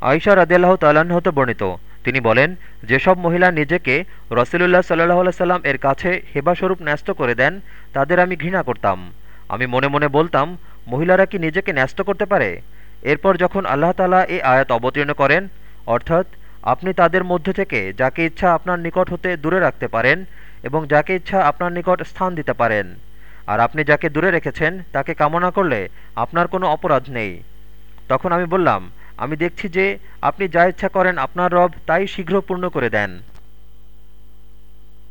আয়সা রাদিয়াল্লাহ হতে বর্ণিত। তিনি বলেন, যেসব মহিলা নিজেকে রসুলুল্লাহ সাল্লাহ সাল্লাম এর কাছে হেবাস্বরূপ ন্যস্ত করে দেন, তাদের আমি ঘৃণা করতাম। আমি মনে মনে বলতাম, মহিলারা কি নিজেকে ন্যস্ত করতে পারে? এরপর যখন আল্লাহ তালা এই আয়াত অবতীর্ণ করেন, অর্থাৎ, আপনি তাদের মধ্যে থেকে যাকে ইচ্ছা আপনার নিকট হতে দূরে রাখতে পারেন এবং যাকে ইচ্ছা আপনার নিকট স্থান দিতে পারেন। আর আপনি যাকে দূরে রেখেছেন, তাকে কামনা করলে আপনার কোনো অপরাধ নেই। তখন আমি বললাম আমি দেখছি যে আপনি যা ইচ্ছা করেন আপনার রব তাই শীঘ্র পূর্ণ করে দেন।